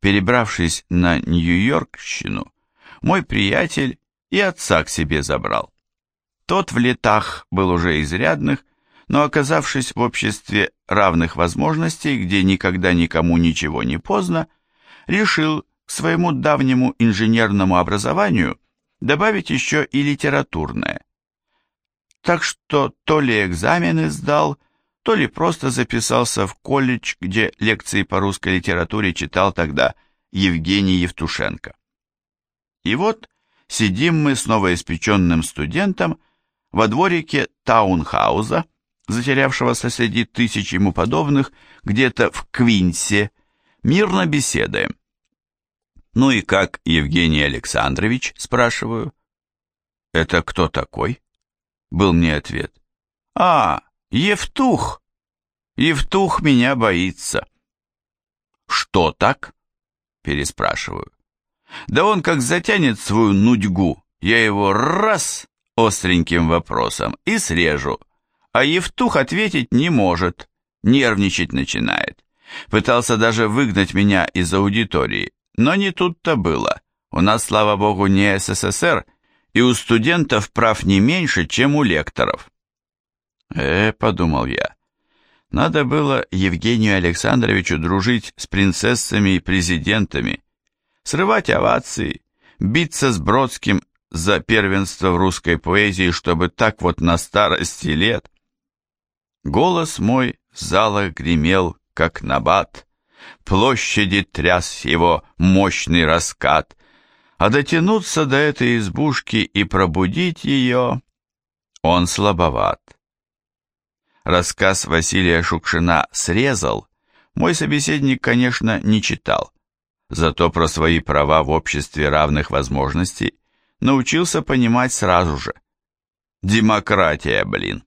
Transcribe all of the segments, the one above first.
перебравшись на Нью-Йоркщину, мой приятель и отца к себе забрал. Тот в летах был уже изрядных, но оказавшись в обществе равных возможностей, где никогда никому ничего не поздно, решил к своему давнему инженерному образованию добавить еще и литературное. Так что то ли экзамены сдал, то ли просто записался в колледж, где лекции по русской литературе читал тогда Евгений Евтушенко. И вот сидим мы с новоиспеченным студентом во дворике таунхауза, затерявшегося среди тысяч ему подобных, где-то в Квинсе, мирно беседуем. «Ну и как, Евгений Александрович?» – спрашиваю. «Это кто такой?» – был мне ответ. «А, Евтух! Евтух меня боится». «Что так?» – переспрашиваю. «Да он как затянет свою нудьгу, я его раз остреньким вопросом и срежу, а Евтух ответить не может, нервничать начинает. Пытался даже выгнать меня из аудитории, но не тут-то было. У нас, слава богу, не СССР, и у студентов прав не меньше, чем у лекторов. Э, подумал я, надо было Евгению Александровичу дружить с принцессами и президентами, срывать овации, биться с Бродским за первенство в русской поэзии, чтобы так вот на старости лет. Голос мой в залах гремел, как набат, площади тряс его мощный раскат, а дотянуться до этой избушки и пробудить ее он слабоват. Рассказ Василия Шукшина «Срезал» мой собеседник, конечно, не читал, зато про свои права в обществе равных возможностей научился понимать сразу же. Демократия, блин.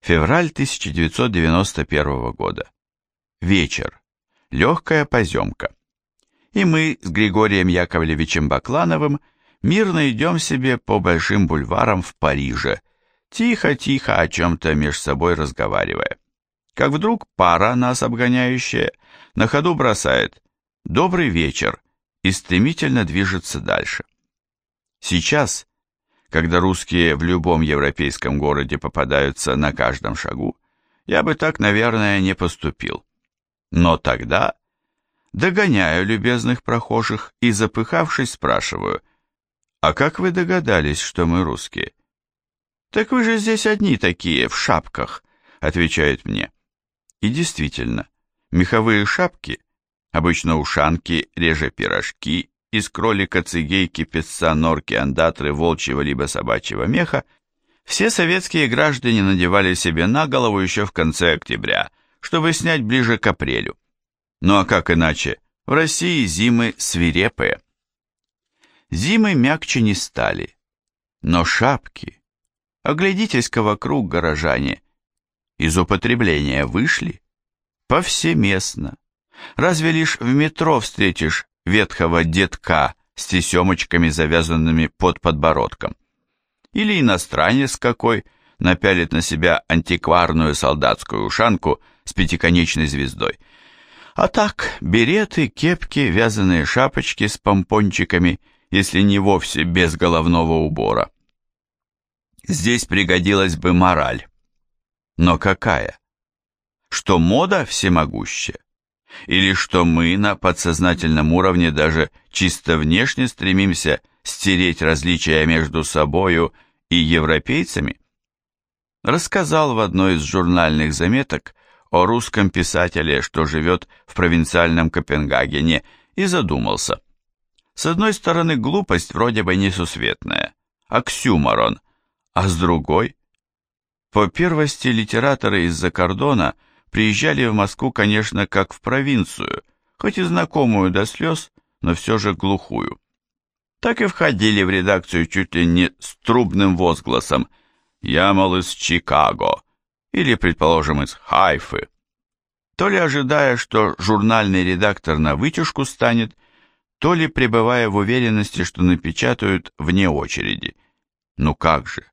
Февраль 1991 года. Вечер. Легкая поземка. И мы с Григорием Яковлевичем Баклановым мирно идем себе по большим бульварам в Париже, тихо-тихо о чем-то меж собой разговаривая. Как вдруг пара, нас обгоняющая, на ходу бросает «Добрый вечер» и стремительно движется дальше. Сейчас, когда русские в любом европейском городе попадаются на каждом шагу, я бы так, наверное, не поступил. Но тогда догоняю любезных прохожих и, запыхавшись, спрашиваю, «А как вы догадались, что мы русские?» «Так вы же здесь одни такие, в шапках», — отвечают мне. И действительно, меховые шапки, обычно ушанки, реже пирожки из кролика, цигейки, песца, норки, андатры, волчьего либо собачьего меха, все советские граждане надевали себе на голову еще в конце октября, чтобы снять ближе к апрелю. Ну а как иначе? В России зимы свирепые. Зимы мягче не стали. Но шапки... Оглядитесь-ка вокруг, горожане. Из употребления вышли? Повсеместно. Разве лишь в метро встретишь ветхого детка с тесемочками, завязанными под подбородком. Или иностранец какой напялит на себя антикварную солдатскую ушанку с пятиконечной звездой. А так, береты, кепки, вязаные шапочки с помпончиками, если не вовсе без головного убора. Здесь пригодилась бы мораль. Но какая? Что мода всемогущая? или что мы на подсознательном уровне даже чисто внешне стремимся стереть различия между собою и европейцами? Рассказал в одной из журнальных заметок о русском писателе, что живет в провинциальном Копенгагене, и задумался. С одной стороны, глупость вроде бы несусветная, оксюморон, а с другой? По первости литераторы из-за кордона – приезжали в Москву, конечно, как в провинцию, хоть и знакомую до слез, но все же глухую. Так и входили в редакцию чуть ли не с трубным возгласом «Я, мол, из Чикаго» или, предположим, из Хайфы. То ли ожидая, что журнальный редактор на вытяжку станет, то ли пребывая в уверенности, что напечатают вне очереди. Ну как же,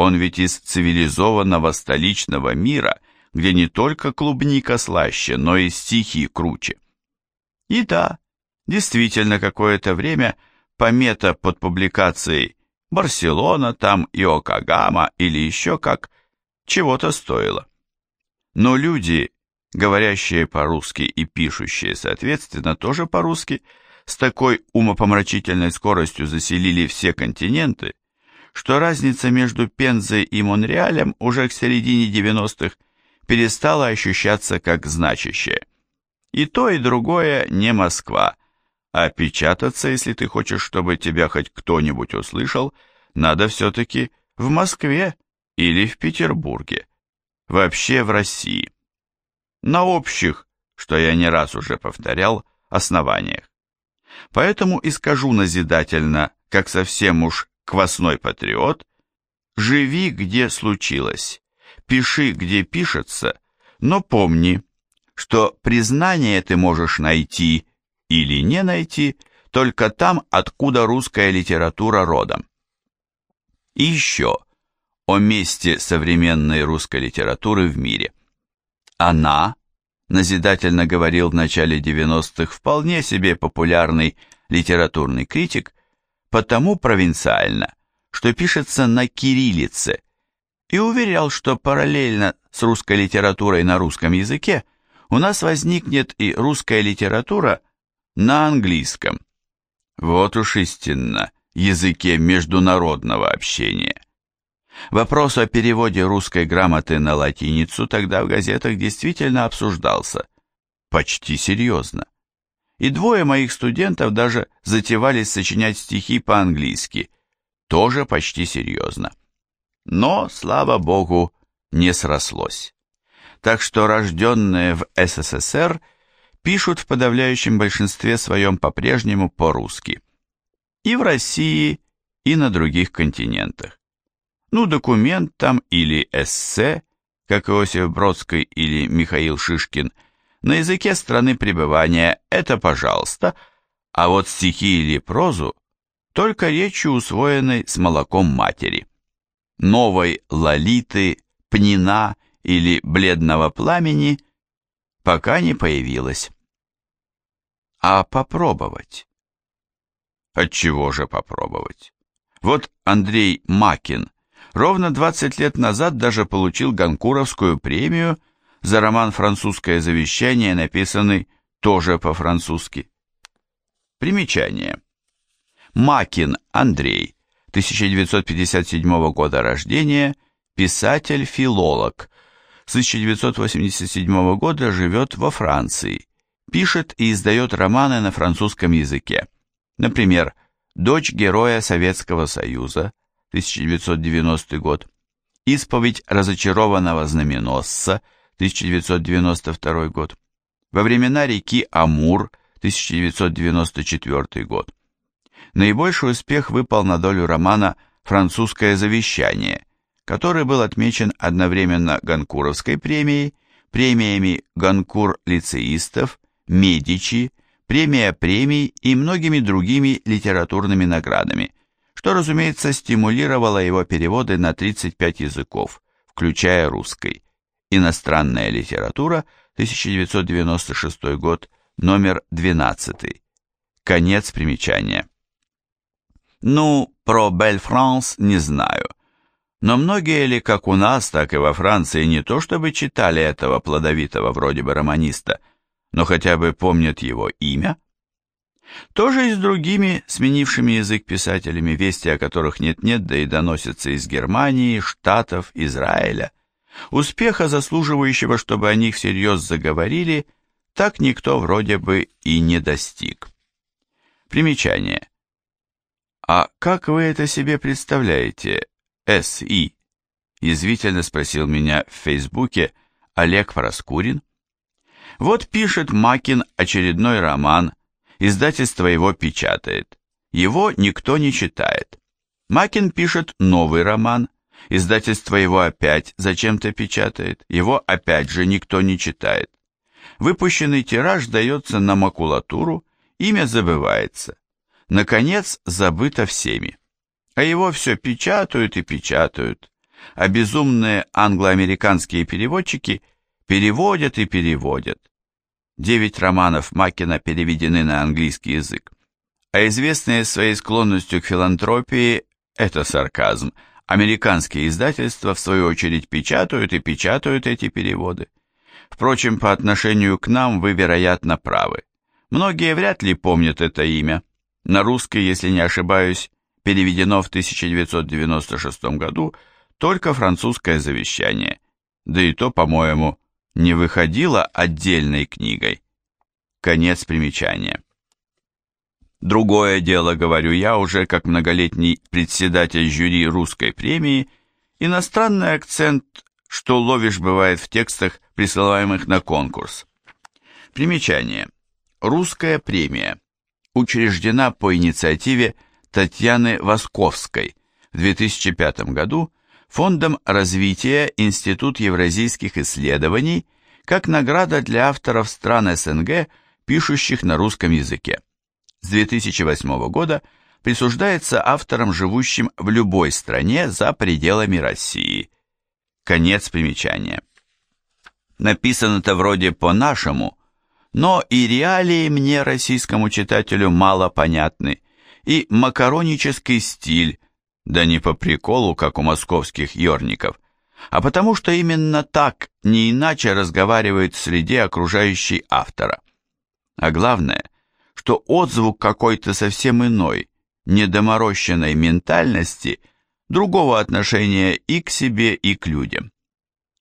он ведь из цивилизованного столичного мира – где не только клубника слаще, но и стихи круче. И да, действительно какое-то время помета под публикацией «Барселона», там «Иокагама» или еще как, чего-то стоило. Но люди, говорящие по-русски и пишущие, соответственно, тоже по-русски, с такой умопомрачительной скоростью заселили все континенты, что разница между Пензой и Монреалем уже к середине 90-х перестала ощущаться как значащая. И то, и другое не Москва, а печататься, если ты хочешь, чтобы тебя хоть кто-нибудь услышал, надо все-таки в Москве или в Петербурге, вообще в России. На общих, что я не раз уже повторял, основаниях. Поэтому и скажу назидательно, как совсем уж квасной патриот, живи где случилось, пиши где пишется, но помни, что признание ты можешь найти или не найти только там, откуда русская литература родом. И еще о месте современной русской литературы в мире. Она, назидательно говорил в начале 90-х вполне себе популярный литературный критик, потому провинциально, что пишется на кириллице, и уверял, что параллельно с русской литературой на русском языке у нас возникнет и русская литература на английском. Вот уж истинно, языке международного общения. Вопрос о переводе русской грамоты на латиницу тогда в газетах действительно обсуждался. Почти серьезно. И двое моих студентов даже затевались сочинять стихи по-английски. Тоже почти серьезно. Но, слава богу, не срослось так что рожденные в СССР пишут в подавляющем большинстве своем по-прежнему по-русски. И в России, и на других континентах. Ну, документ там или эссе, как Иосиф Бродский или Михаил Шишкин, на языке страны пребывания это пожалуйста, а вот стихи или прозу только речью усвоенной с молоком матери. Новой Лолиты, Пнина или бледного пламени пока не появилось. А попробовать? Отчего же попробовать? Вот Андрей Макин ровно 20 лет назад даже получил Ганкуровскую премию за роман «Французское завещание», написанный тоже по-французски. Примечание. Макин Андрей, 1957 года рождения, писатель-филолог, с 1987 года живет во Франции, пишет и издает романы на французском языке. Например, «Дочь героя Советского Союза», 1990 год, «Исповедь разочарованного знаменосца», 1992 год, «Во времена реки Амур», 1994 год. Наибольший успех выпал на долю романа «Французское завещание», который был отмечен одновременно Ганкуровской премией, премиями Ганкур-лицеистов, Медичи, премия премий и многими другими литературными наградами, что, разумеется, стимулировало его переводы на 35 языков, включая русский. Иностранная литература, 1996 год, номер 12. Конец примечания. Ну, про Бель-Франс не знаю. Но многие ли, как у нас, так и во Франции, не то чтобы читали этого плодовитого вроде бы романиста, но хотя бы помнят его имя? Тоже и с другими, сменившими язык писателями, вести о которых нет-нет, да и доносятся из Германии, Штатов, Израиля. Успеха, заслуживающего, чтобы о них всерьез заговорили, так никто вроде бы и не достиг. Примечание. А как вы это себе представляете, С.И.? Язвительно спросил меня в Фейсбуке Олег Проскурин. Вот пишет Макин очередной роман, издательство его печатает. Его никто не читает. Макин пишет новый роман, издательство его опять зачем-то печатает, его опять же никто не читает. Выпущенный тираж дается на макулатуру, имя забывается. Наконец, забыто всеми а его все печатают и печатают, а безумные англо-американские переводчики переводят и переводят. девять романов Макина переведены на английский язык. А известные своей склонностью к филантропии, это сарказм, американские издательства, в свою очередь, печатают и печатают эти переводы. Впрочем, по отношению к нам вы, вероятно, правы. Многие вряд ли помнят это имя. На русский, если не ошибаюсь, переведено в 1996 году только французское завещание, да и то, по-моему, не выходило отдельной книгой. Конец примечания. Другое дело, говорю я, уже как многолетний председатель жюри русской премии, иностранный акцент, что ловишь бывает в текстах, присылаемых на конкурс. Примечание. Русская премия учреждена по инициативе Татьяны Восковской в 2005 году Фондом развития Институт евразийских исследований как награда для авторов стран СНГ, пишущих на русском языке. С 2008 года присуждается авторам, живущим в любой стране за пределами России. Конец примечания. Написано-то вроде по-нашему, но и реалии мне, российскому читателю, мало понятны, и макаронический стиль, да не по приколу, как у московских ёрников, а потому что именно так, не иначе разговаривает в среде окружающей автора. А главное, что отзвук какой-то совсем иной, недоморощенной ментальности, другого отношения и к себе, и к людям.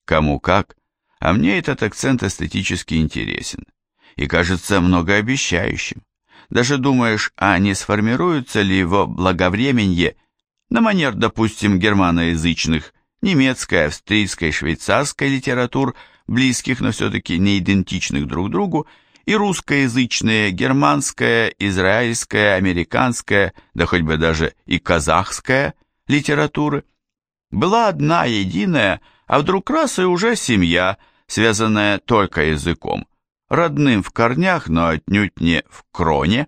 Кому как, а мне этот акцент эстетически интересен и кажется многообещающим. Даже думаешь, а не сформируется ли его благовременье на манер, допустим, германоязычных, немецкой, австрийской, швейцарской литератур, близких, но все-таки не идентичных друг другу, и русскоязычные, германская, израильская, американская, да хоть бы даже и казахская литературы. Была одна, единая, а вдруг раз и уже семья, связанная только языком, родным в корнях, но отнюдь не в кроне.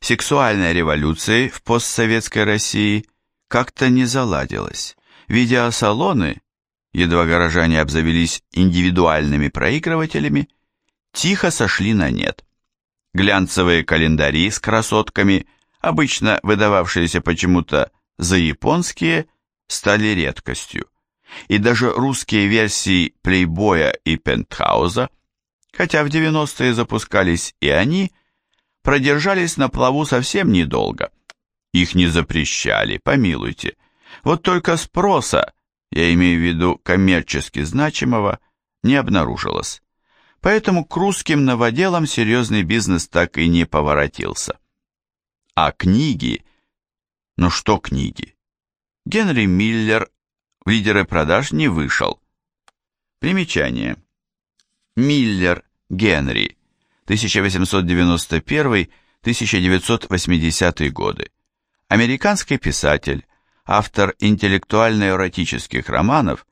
Сексуальной революции в постсоветской России как-то не заладилось. Видеосалоны, едва горожане обзавелись индивидуальными проигрывателями, тихо сошли на нет. Глянцевые календари с красотками, обычно выдававшиеся почему-то за японские, стали редкостью. И даже русские версии плейбоя и пентхауза, хотя в 90-е запускались и они, продержались на плаву совсем недолго – их не запрещали, помилуйте. Вот только спроса, я имею в виду коммерчески значимого, не обнаружилось. Поэтому к русским новоделам серьезный бизнес так и не поворотился. А книги... Ну что книги? Генри Миллер в лидеры продаж не вышел. Примечание. Миллер Генри, 1891-1980 годы американский писатель, автор интеллектуально-эротических романов,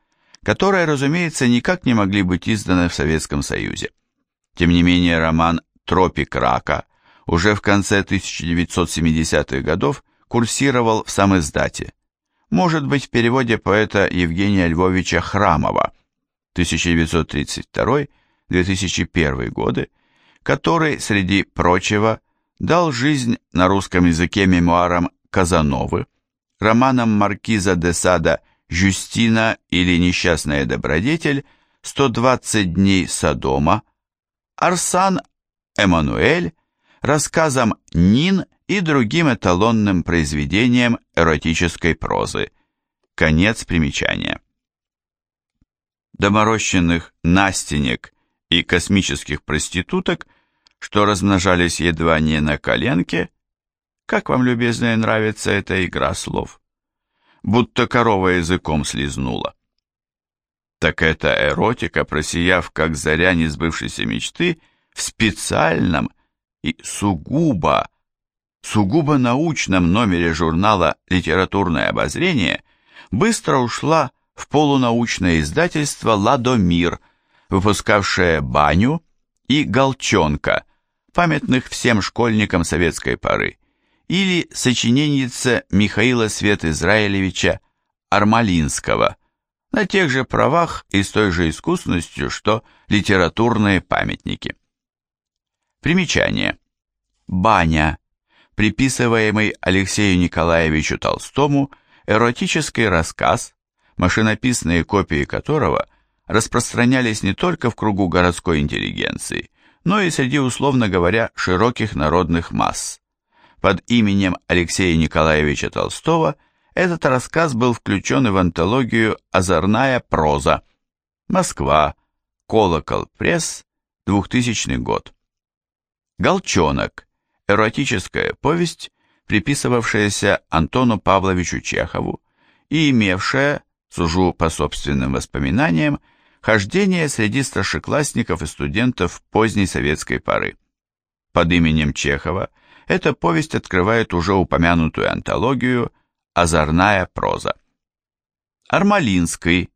которые, разумеется, никак не могли быть изданы в Советском Союзе. Тем не менее, роман «Тропик рака» уже в конце 1970-х годов курсировал в самоиздате. Может быть, в переводе поэта Евгения Львовича Храмова 1932-2001 годы, который, среди прочего, дал жизнь на русском языке мемуарам Казановы, романом маркиза де Сада «Жюстина» или «Несчастная добродетель», «120 дней Содома», Арсан Эммануэль, рассказом «Нин» и другим эталонным произведением эротической прозы. Конец примечания. Доморощенных настенек и космических проституток, что размножались едва не на коленке, как вам, любезная, нравится эта игра слов? Будто корова языком слезнула. Так это эротика, просияв, как заря несбывшейся мечты, в специальном и сугубо, сугубо научном номере журнала «Литературное обозрение» быстро ушла в полунаучное издательство «Ладомир», выпускавшее «Баню» и «Голчонка», памятных всем школьникам советской поры или сочиненница Михаила Свет-Израилевича Армалинского на тех же правах и с той же искусностью, что литературные памятники. Примечание. Баня, приписываемый Алексею Николаевичу Толстому, эротический рассказ, машинописные копии которого распространялись не только в кругу городской интеллигенции, но и среди, условно говоря, широких народных масс. Под именем Алексея Николаевича Толстого этот рассказ был включен в антологию «Озорная проза». Москва. Колокол. Пресс. 2000 год. «Голчонок» – эротическая повесть, приписывавшаяся Антону Павловичу Чехову и имевшая, сужу по собственным воспоминаниям, хождение среди старшеклассников и студентов поздней советской поры. Под именем Чехова эта повесть открывает уже упомянутую антологию «Озорная проза». Армалинский,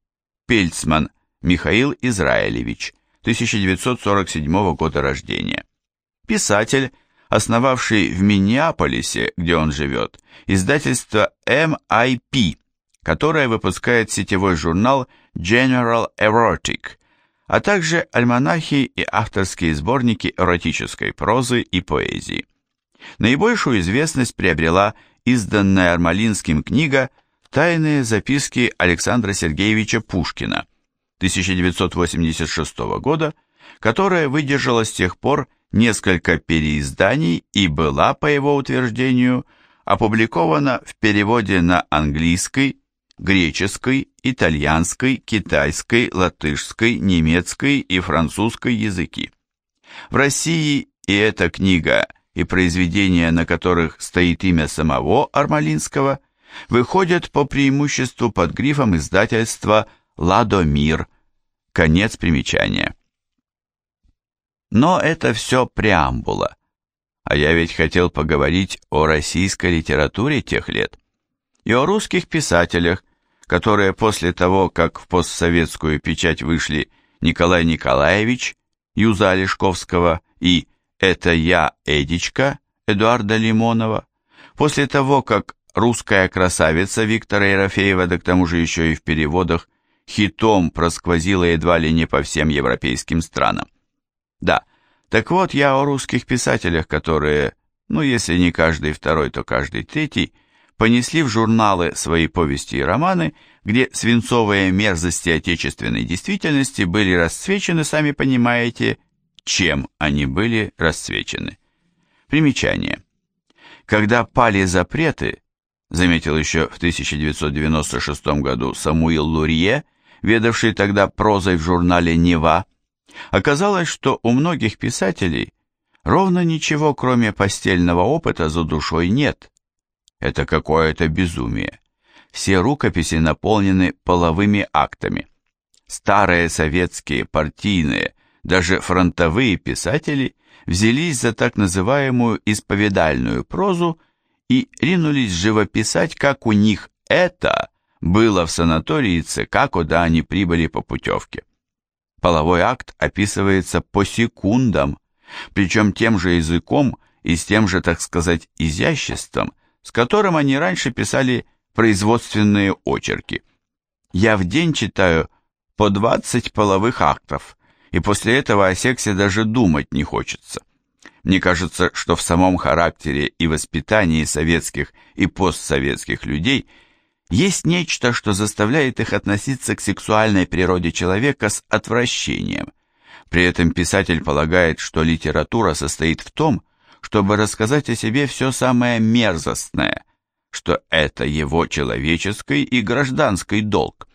Пельцман, Михаил Израилевич, 1947 года рождения. Писатель, основавший в Миннеаполисе, где он живет, издательство MIP, которое выпускает сетевой журнал General Erotic, а также альманахи и авторские сборники эротической прозы и поэзии. Наибольшую известность приобрела изданная Армалинским книга «Тайные записки Александра Сергеевича Пушкина» 1986 года, которая выдержала с тех пор несколько переизданий и была, по его утверждению, опубликована в переводе на английский, греческий, итальянский, китайский, латышский, немецкий и французский языки. В России и эта книга, и произведения, на которых стоит имя самого Армалинского, выходят по преимуществу под грифом издательства «Ладомир». Конец примечания. Но это все преамбула. А я ведь хотел поговорить о российской литературе тех лет и о русских писателях, которые после того, как в постсоветскую печать вышли Николай Николаевич, Юза Лешковского и «Это я, Эдичка» Эдуарда Лимонова, после того, как русская красавица Виктора Ерофеева, да к тому же еще и в переводах, хитом просквозила едва ли не по всем европейским странам. Да, так вот я о русских писателях, которые, ну если не каждый второй, то каждый третий, понесли в журналы свои повести и романы, где свинцовые мерзости отечественной действительности были расцвечены, сами понимаете, чем они были расцвечены. Примечание. Когда пали запреты, заметил еще в 1996 году Самуил Лурье, ведавший тогда прозой в журнале «Нева», Оказалось, что у многих писателей ровно ничего, кроме постельного опыта, за душой нет. Это какое-то безумие. Все рукописи наполнены половыми актами. Старые советские, партийные, даже фронтовые писатели взялись за так называемую исповедальную прозу и ринулись живописать, как у них это было в санатории ЦК, куда они прибыли по путевке. Половой акт описывается по секундам, причем тем же языком и с тем же, так сказать, изяществом, с которым они раньше писали производственные очерки. Я в день читаю по 20 половых актов, и после этого о сексе даже думать не хочется. Мне кажется, что в самом характере и воспитании советских и постсоветских людей – есть нечто, что заставляет их относиться к сексуальной природе человека с отвращением. При этом писатель полагает, что литература состоит в том, чтобы рассказать о себе все самое мерзостное, что это его человеческий и гражданский долг.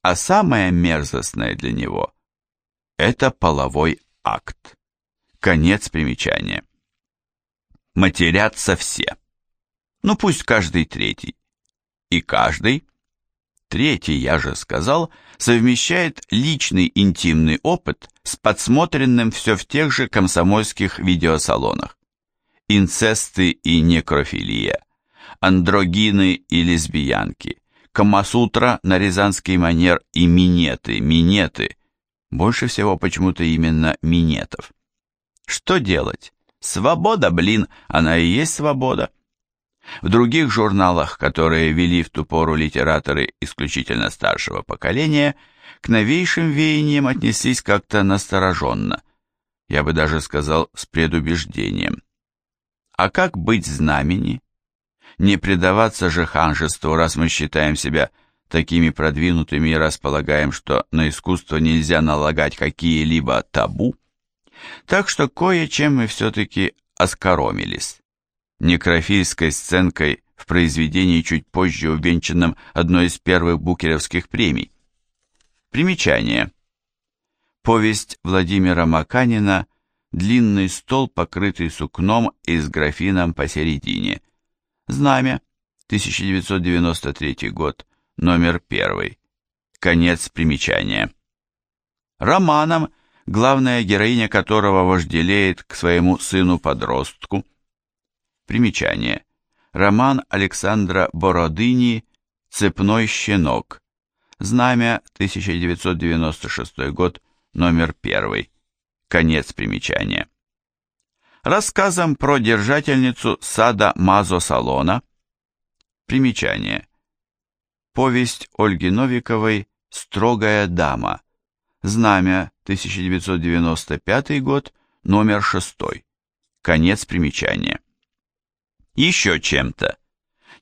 А самое мерзостное для него – это половой акт. Конец примечания. Матерятся все. Ну пусть каждый третий и каждый, третий, я же сказал, совмещает личный интимный опыт с подсмотренным все в тех же комсомольских видеосалонах. Инцесты и некрофилия, андрогины и лесбиянки, Камасутра на рязанский манер и минеты, минеты, больше всего почему-то именно минетов. Что делать? Свобода, блин, она и есть свобода. В других журналах, которые вели в ту пору литераторы исключительно старшего поколения, к новейшим веяниям отнеслись как-то настороженно. я бы даже сказал с предубеждением. А как быть знамени? Не предаваться же ханжеству, раз мы считаем себя такими продвинутыми располагаем, что на искусство нельзя налагать какие-либо табу. Так что кое-чем мы все-таки оскоромились. Некрофильской сценкой в произведении чуть позже увенчанном одной из первых букеровских премий. Примечание. Повесть Владимира Маканина «Длинный стол, покрытый сукном и с графином посередине». Знамя, 1993 год, номер первый. Конец примечания. Романом, главная героиня которого вожделеет к своему сыну-подростку. Примечание. Роман Александра Бородыни «Цепной щенок». Знамя, 1996 год, номер первый. Конец примечания. Рассказом про держательницу сада Мазо-салона. Примечание. Повесть Ольги Новиковой «Строгая дама». Знамя, 1995 год, номер 6. Конец примечания. Еще чем-то.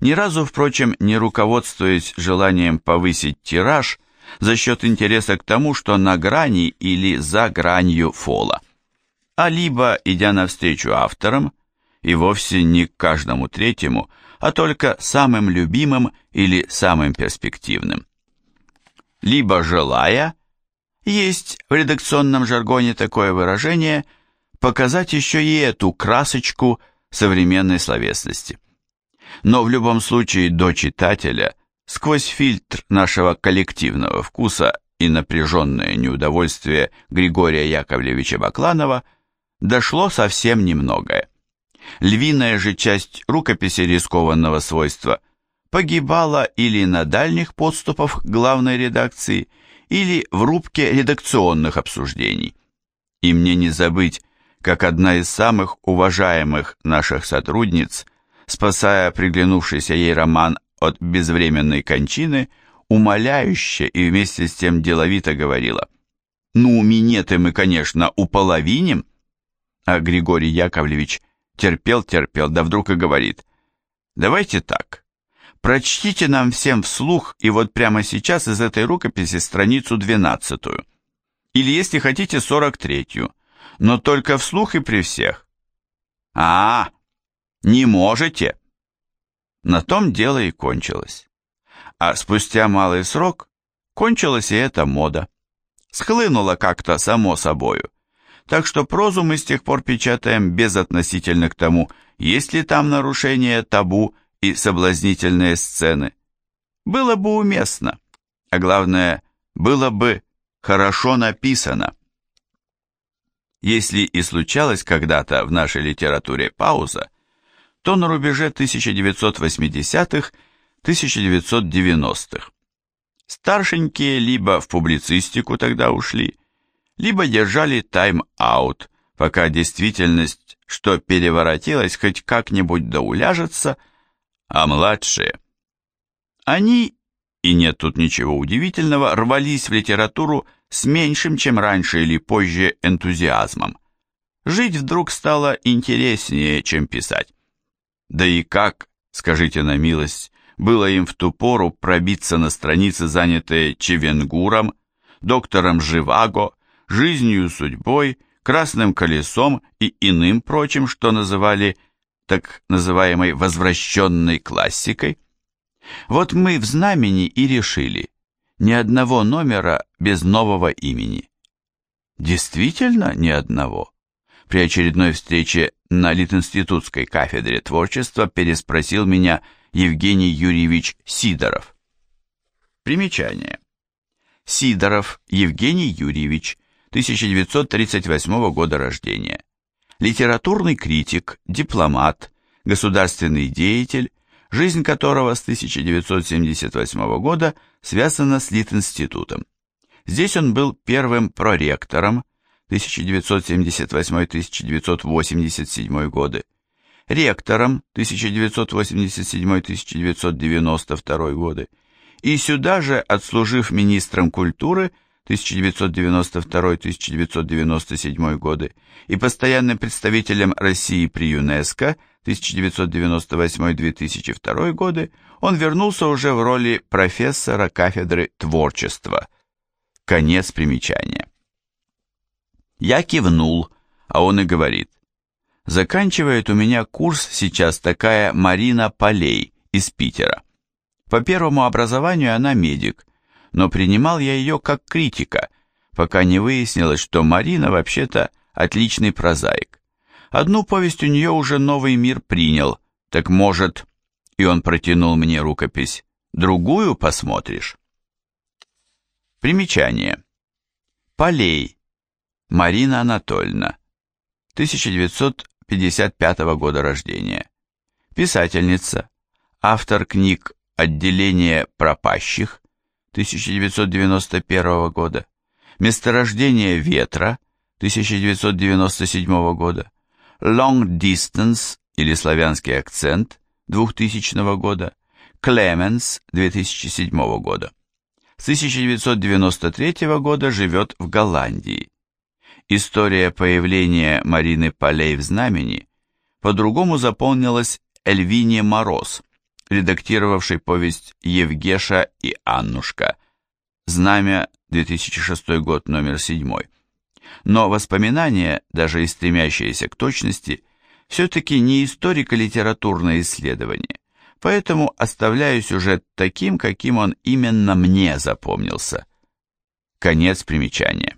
Ни разу, впрочем, не руководствуясь желанием повысить тираж за счет интереса к тому, что на грани или за гранью фола. А либо, идя навстречу авторам, и вовсе не каждому третьему, а только самым любимым или самым перспективным. Либо желая, есть в редакционном жаргоне такое выражение, показать еще и эту красочку современной словесности. Но в любом случае до читателя, сквозь фильтр нашего коллективного вкуса и напряженное неудовольствие Григория Яковлевича Бакланова, дошло совсем немногое. Львиная же часть рукописи рискованного свойства погибала или на дальних подступах главной редакции, или в рубке редакционных обсуждений. И мне не забыть, как одна из самых уважаемых наших сотрудниц, спасая приглянувшийся ей роман от безвременной кончины, умоляюще и вместе с тем деловито говорила, «Ну, минеты мы, конечно, уполовиним», а Григорий Яковлевич терпел-терпел, да вдруг и говорит, давайте так, прочтите нам всем вслух и вот прямо сейчас из этой рукописи страницу двенадцатую, или если хотите сорок третью, но только вслух и при всех. А, не можете? На том дело и кончилось. А спустя малый срок кончилась и эта мода. Схлынула как-то само собою так что прозу мы с тех пор печатаем безотносительно к тому, есть ли там нарушение табу и соблазнительные сцены. Было бы уместно, а главное, было бы хорошо написано. Если и случалось когда-то в нашей литературе пауза, то на рубеже 1980-х, 1990-х. Старшенькие либо в публицистику тогда ушли, либо держали тайм-аут, пока действительность, что переворотилась, хоть как-нибудь да уляжется, а младшие. Они, и нет тут ничего удивительного, рвались в литературу с меньшим, чем раньше или позже, энтузиазмом. Жить вдруг стало интереснее, чем писать. Да и как, скажите на милость, было им в ту пору пробиться на страницы, занятые Чевенгуром, доктором Живаго, жизнью, судьбой, красным колесом и иным прочим, что называли так называемой возвращенной классикой. Вот мы в знамени и решили, ни одного номера без нового имени. Действительно ни одного. При очередной встрече на Литинститутской кафедре творчества переспросил меня Евгений Юрьевич Сидоров. Примечание. Сидоров Евгений Юрьевич, 1938 года рождения. Литературный критик, дипломат, государственный деятель, жизнь которого с 1978 года связана с Литинститутом. Здесь он был первым проректором 1978-1987 годы, ректором 1987-1992 годы и сюда же, отслужив министром культуры, 1992-1997 годы и постоянным представителем России при ЮНЕСКО 1998-2002 годы, он вернулся уже в роли профессора кафедры творчества. Конец примечания. Я кивнул, а он и говорит. Заканчивает у меня курс сейчас такая Марина Полей из Питера. По первому образованию она медик, но принимал я ее как критика, пока не выяснилось, что Марина вообще-то отличный прозаик. Одну повесть у нее уже новый мир принял, так может, и он протянул мне рукопись, другую посмотришь? Примечание. Полей. Марина Анатольевна. 1955 года рождения. Писательница. Автор книг «Отделение пропащих», 1991 года, Месторождение ветра 1997 года, Long Distance или славянский акцент 2000 года, Clemens 2007 года. С 1993 года живет в Голландии. История появления Марины Полей в знамени по-другому заполнилась Эльвине Мороз, редактировавший повесть «Евгеша и Аннушка», «Знамя», 2006 год, номер 7. Но воспоминания, даже и стремящиеся к точности, все-таки не историко-литературное исследование, поэтому оставляю сюжет таким, каким он именно мне запомнился. Конец примечания.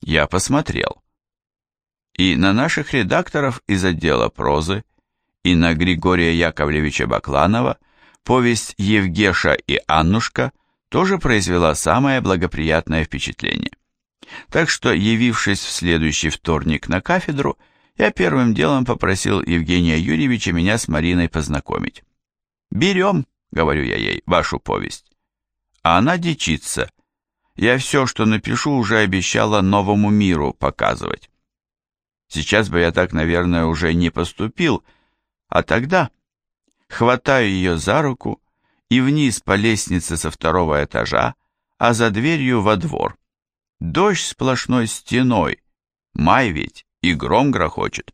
Я посмотрел. И на наших редакторов из отдела прозы, и на Григория Яковлевича Бакланова повесть «Евгеша и Аннушка» тоже произвела самое благоприятное впечатление. Так что, явившись в следующий вторник на кафедру, я первым делом попросил Евгения Юрьевича меня с Мариной познакомить. «Берем», — говорю я ей, — «вашу повесть». А она дичится. Я все, что напишу, уже обещала новому миру показывать. Сейчас бы я так, наверное, уже не поступил, — а тогда хватаю ее за руку и вниз по лестнице со второго этажа, а за дверью во двор. Дождь сплошной стеной, май ведь, и гром грохочет.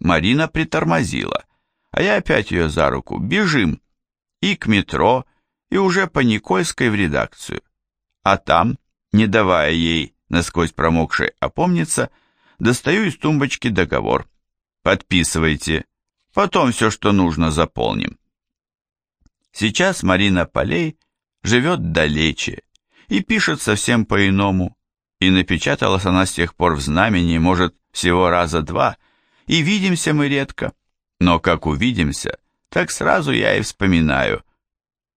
Марина притормозила, а я опять ее за руку. Бежим. И к метро, и уже по Никольской в редакцию. А там, не давая ей насквозь промокшей опомниться, достаю из тумбочки договор. Подписывайте. Потом все, что нужно, заполним. Сейчас Марина Полей живет далече и пишет совсем по-иному, и напечаталась она с тех пор в знамени, может, всего раза два, и видимся мы редко, но как увидимся, так сразу я и вспоминаю.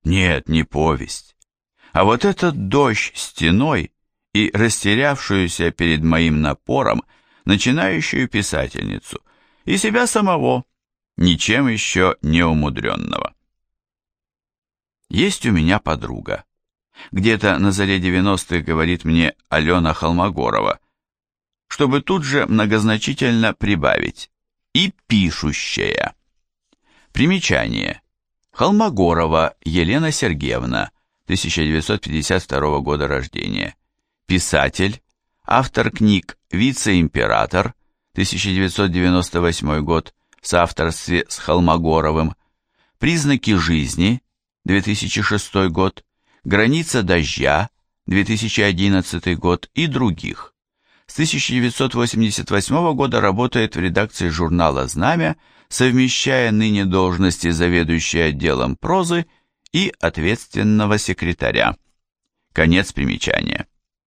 Нет, не повесть, а вот этот дождь стеной и растерявшуюся перед моим напором начинающую писательницу, и себя самого, ничем еще не умудренного. Есть у меня подруга. Где-то на заре 90-х говорит мне Алена Холмогорова, чтобы тут же многозначительно прибавить и пишущая. Примечание. Холмогорова Елена Сергеевна, 1952 года рождения. Писатель, автор книг «Вице-император», 1998 год, в соавторстве с Холмогоровым, «Признаки жизни», 2006 год, «Граница дождя», 2011 год и других. С 1988 года работает в редакции журнала «Знамя», совмещая ныне должности заведующей отделом прозы и ответственного секретаря. Конец примечания.